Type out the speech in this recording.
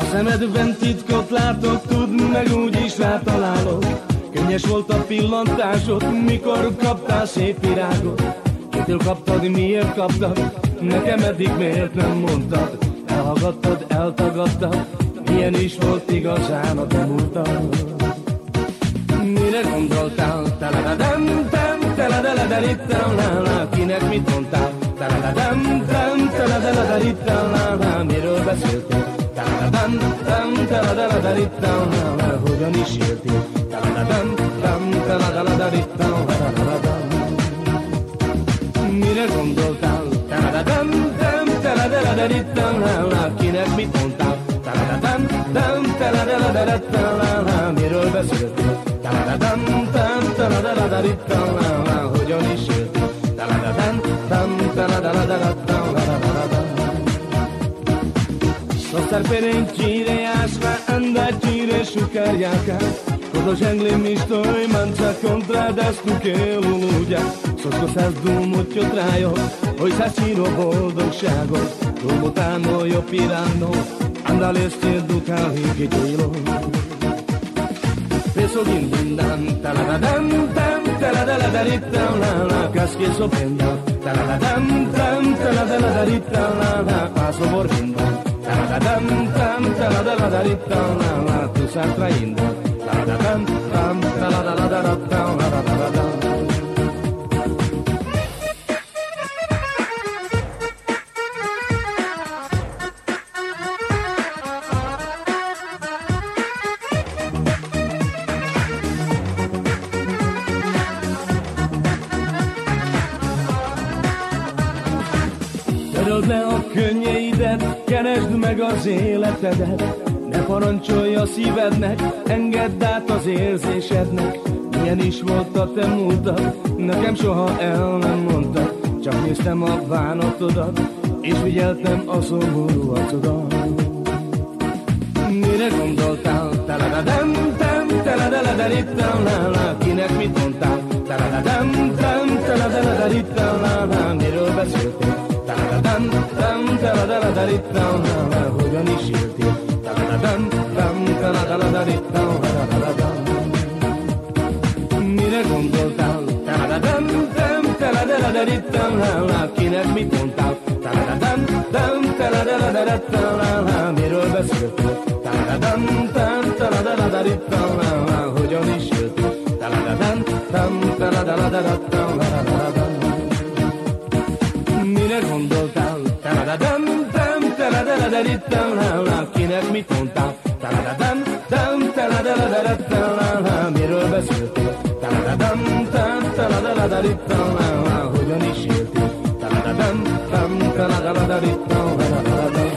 szemedben titkot látok, tudd meg úgy is rátalálok. Könnyes volt a pillantásod, mikor kaptál szép virágot. Kitől kaptad, miért kaptad, nekem eddig miért nem mondtad. Elhallgattad, eltagadtad, milyen is volt igazán a te múltad. Mire gondoltál? Telededem, tem, teledelederitem, lá, kinek mit mondtál? Telededem, tem, teledelederitem, lá, miről beszéltél? Tem, teledelederitem, lá, hogyan is éltél? Telededem, tem, teledelederitem, lá, Mire gondoltál? Telededem, tem, teledelederitem, lá, kinek mit mondtál? Telededem, tem, teledelederitem, lá, miről beszéltél? Taladadam, tam, taladadadarittam, hogyan is jött. Taladadam, tam, taladadadarattam, Serperentjire asma, andatjire šukarjaka Kodo žangli mi što je manča kontra da stuke luludja Sosko sa zdumotjo trajo, oj sa sino bodom šago Lumo tamo jo pirano, andale ste dukali gitilo Peso din din dan, taladadan tam, taladadadaritam la la Kaske so penda, taladadam tam, taladadadaritam la la Paso borrendam Taradadam, tam, taradadadadip, tam, la, la, da da da da da da da da Töröld le a könnyeidet, keresd meg az életedet, ne parancsolj a szívednek, engedd át az érzésednek. Milyen is volt a te múltad, nekem soha el nem mondtad, csak néztem a bánatodat, és figyeltem a szomorú arcodat. Mire gondoltál? Telededem, tem, teledelederitem, lá, lá, kinek mit mondtál? Telededem, tem, teledelederitem, lá, lá, miről beszéltél? Telededem, tem, teledelederitem, lá, lá, hogyan is éltél? Telededem, tem, teledelederitem, lá, lá, lá, lá. Mire gondoltál? Telededem, tem, teledelederitem, lá, lá, kinek mit mondtál? Telededem, tem, teledelederitem, lá, lá, miről beszéltél? Telededem, tem, teledelederitem, lá, lá, hogyan is éltél? Tem, teledelederitem, lá, lá, lá, lá. Mire gondoltál? Telededem, tem, teledelederitem, lá, lá, kinek mit mondtál? Telededem, tem, teledelederitem, lá, lá, miről beszéltél? Telededem, tem, teledelederitem, lá, lá, hogyan is éltél? Telededem, tem, teledelederitem, lá, lá, lá, lá.